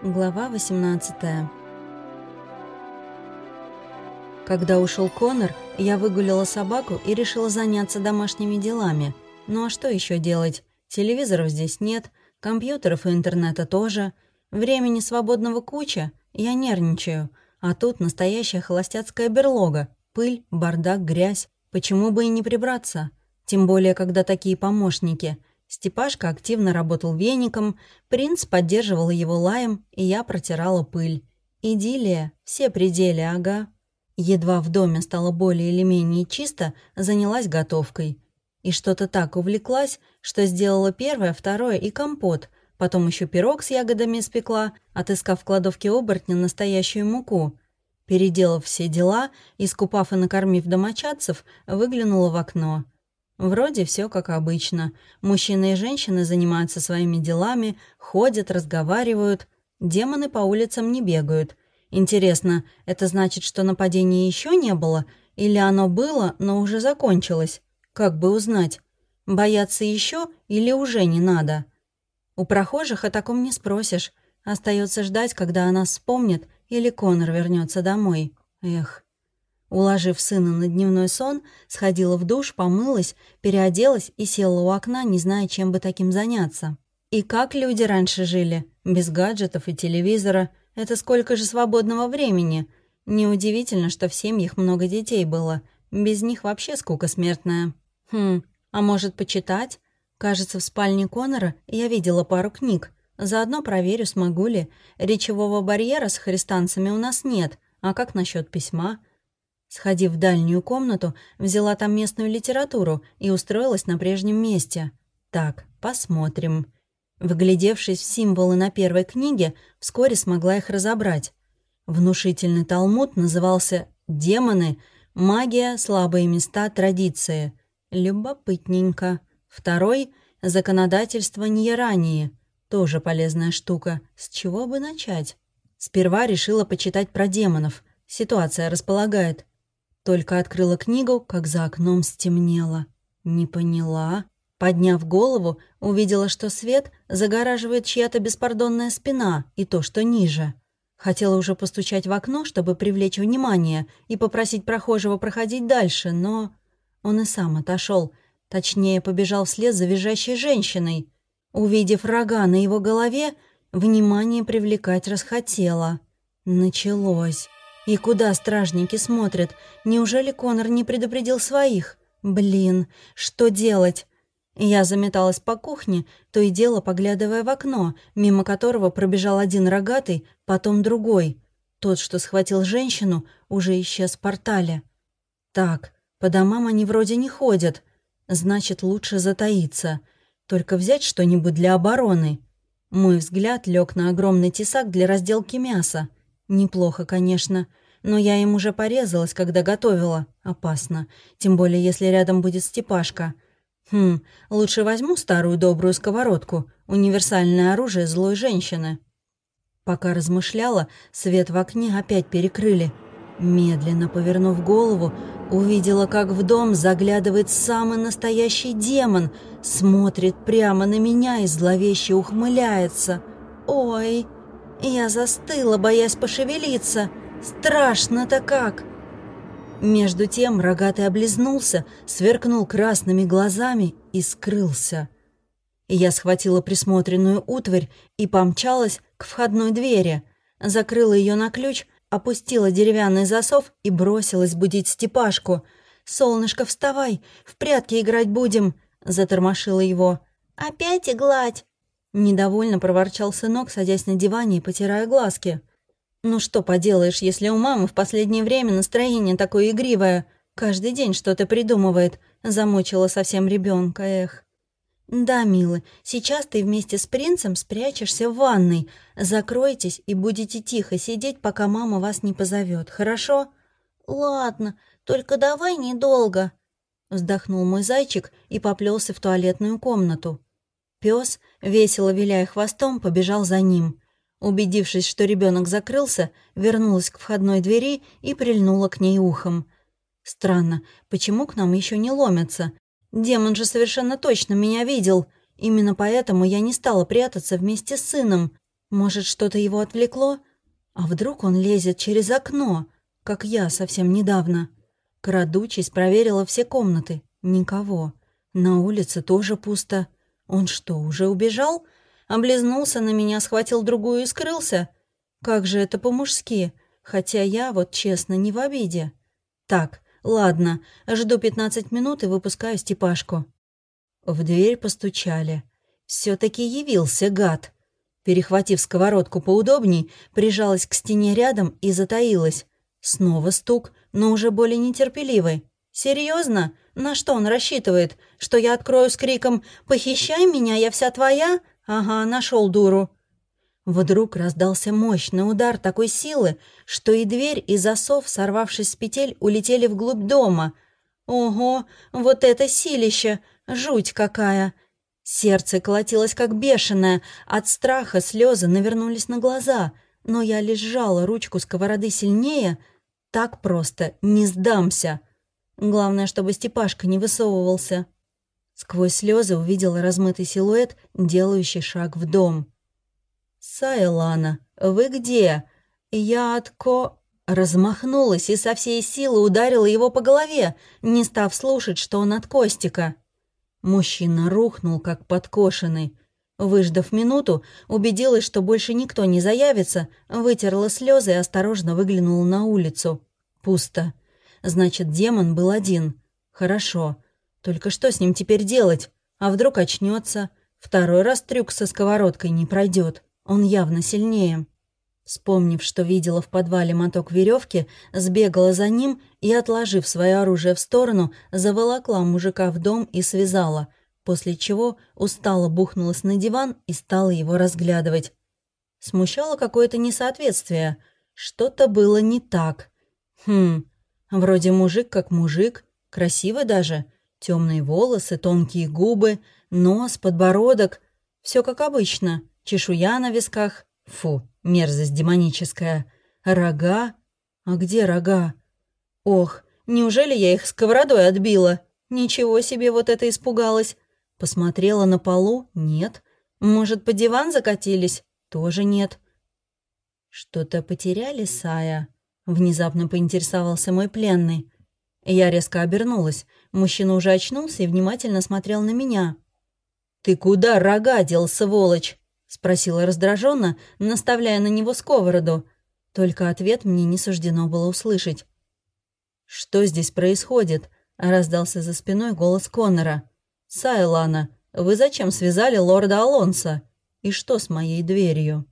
Глава 18 Когда ушел Конор, я выгулила собаку и решила заняться домашними делами. Ну а что еще делать? Телевизоров здесь нет, компьютеров и интернета тоже. Времени свободного куча, я нервничаю. А тут настоящая холостяцкая берлога. Пыль, бардак, грязь. Почему бы и не прибраться? Тем более, когда такие помощники – Степашка активно работал веником, принц поддерживал его лаем, и я протирала пыль. Идиллия, все пределы, ага. Едва в доме стало более или менее чисто, занялась готовкой. И что-то так увлеклась, что сделала первое, второе и компот, потом еще пирог с ягодами испекла, отыскав в кладовке оборотня настоящую муку. Переделав все дела, искупав и накормив домочадцев, выглянула в окно — Вроде все как обычно. Мужчины и женщины занимаются своими делами, ходят, разговаривают. Демоны по улицам не бегают. Интересно, это значит, что нападения еще не было? Или оно было, но уже закончилось? Как бы узнать? Бояться еще или уже не надо? У прохожих о таком не спросишь. Остается ждать, когда она вспомнит, или Конор вернется домой. Эх. Уложив сына на дневной сон, сходила в душ, помылась, переоделась и села у окна, не зная, чем бы таким заняться. И как люди раньше жили? Без гаджетов и телевизора. Это сколько же свободного времени? Неудивительно, что в семьях много детей было. Без них вообще скука смертная. Хм, а может, почитать? Кажется, в спальне Конора я видела пару книг. Заодно проверю, смогу ли. Речевого барьера с христанцами у нас нет. А как насчет письма? Сходив в дальнюю комнату, взяла там местную литературу и устроилась на прежнем месте. Так, посмотрим. Вглядевшись в символы на первой книге, вскоре смогла их разобрать. Внушительный талмуд назывался «Демоны. Магия, слабые места, традиции». Любопытненько. Второй — «Законодательство Ньерании». Тоже полезная штука. С чего бы начать? Сперва решила почитать про демонов. Ситуация располагает. Только открыла книгу, как за окном стемнело. Не поняла. Подняв голову, увидела, что свет загораживает чья-то беспардонная спина и то, что ниже. Хотела уже постучать в окно, чтобы привлечь внимание и попросить прохожего проходить дальше, но... Он и сам отошел, точнее, побежал вслед за визжащей женщиной. Увидев рога на его голове, внимание привлекать расхотела. Началось. И куда стражники смотрят? Неужели Конор не предупредил своих? Блин, что делать? Я заметалась по кухне, то и дело поглядывая в окно, мимо которого пробежал один рогатый, потом другой. Тот, что схватил женщину, уже исчез в портале. Так, по домам они вроде не ходят. Значит, лучше затаиться. Только взять что-нибудь для обороны. Мой взгляд лег на огромный тесак для разделки мяса. Неплохо, конечно, но я им уже порезалась, когда готовила. Опасно. Тем более, если рядом будет Степашка. Хм, лучше возьму старую добрую сковородку. Универсальное оружие злой женщины. Пока размышляла, свет в окне опять перекрыли. Медленно повернув голову, увидела, как в дом заглядывает самый настоящий демон, смотрит прямо на меня и зловеще ухмыляется. «Ой!» Я застыла, боясь пошевелиться. Страшно-то как! Между тем рогатый облизнулся, сверкнул красными глазами и скрылся. Я схватила присмотренную утварь и помчалась к входной двери, закрыла ее на ключ, опустила деревянный засов и бросилась будить Степашку. «Солнышко, вставай, в прятки играть будем!» — затормошила его. «Опять и гладь!» Недовольно проворчал сынок, садясь на диване и потирая глазки. «Ну что поделаешь, если у мамы в последнее время настроение такое игривое. Каждый день что-то придумывает. Замучила совсем ребенка, эх». «Да, милый, сейчас ты вместе с принцем спрячешься в ванной. Закройтесь и будете тихо сидеть, пока мама вас не позовет, хорошо?» «Ладно, только давай недолго», — вздохнул мой зайчик и поплелся в туалетную комнату. Пес, весело виляя хвостом, побежал за ним. Убедившись, что ребенок закрылся, вернулась к входной двери и прильнула к ней ухом. Странно, почему к нам еще не ломятся? Демон же совершенно точно меня видел. Именно поэтому я не стала прятаться вместе с сыном. Может, что-то его отвлекло? А вдруг он лезет через окно, как я совсем недавно? Крадучись, проверила все комнаты. Никого. На улице тоже пусто. Он что, уже убежал? Облизнулся на меня, схватил другую и скрылся? Как же это по-мужски? Хотя я, вот честно, не в обиде. Так, ладно, жду пятнадцать минут и выпускаю Степашку. В дверь постучали. все таки явился гад. Перехватив сковородку поудобней, прижалась к стене рядом и затаилась. Снова стук, но уже более нетерпеливый. Серьезно? На что он рассчитывает? Что я открою с криком «Похищай меня, я вся твоя»? Ага, нашел дуру. Вдруг раздался мощный удар такой силы, что и дверь, и засов, сорвавшись с петель, улетели вглубь дома. Ого, вот это силище! Жуть какая! Сердце колотилось как бешеное, от страха слезы навернулись на глаза, но я лишь сжала ручку сковороды сильнее. Так просто не сдамся. Главное, чтобы Степашка не высовывался. Сквозь слезы увидела размытый силуэт, делающий шаг в дом. «Сайлана, вы где? Я отко...» Размахнулась и со всей силы ударила его по голове, не став слушать, что он от Костика. Мужчина рухнул, как подкошенный. Выждав минуту, убедилась, что больше никто не заявится, вытерла слезы и осторожно выглянула на улицу. Пусто. Значит, демон был один. Хорошо. Только что с ним теперь делать? А вдруг очнется? Второй раз трюк со сковородкой не пройдет. Он явно сильнее. Вспомнив, что видела в подвале моток веревки, сбегала за ним и, отложив свое оружие в сторону, заволокла мужика в дом и связала, после чего устало бухнулась на диван и стала его разглядывать. Смущало какое-то несоответствие. Что-то было не так. Хм, вроде мужик как мужик, красивый даже. Темные волосы, тонкие губы, нос, подбородок. Все как обычно. Чешуя на висках. Фу, Мерзость демоническая. Рога? А где рога? Ох, неужели я их сковородой отбила? Ничего себе вот это испугалась. Посмотрела на полу? Нет. Может, по диван закатились? Тоже нет. Что-то потеряли, Сая? Внезапно поинтересовался мой пленный. Я резко обернулась. Мужчина уже очнулся и внимательно смотрел на меня. «Ты куда рога дел, сволочь?» — спросила раздраженно, наставляя на него сковороду. Только ответ мне не суждено было услышать. «Что здесь происходит?» — раздался за спиной голос Коннора. «Сайлана, вы зачем связали лорда Алонса? И что с моей дверью?»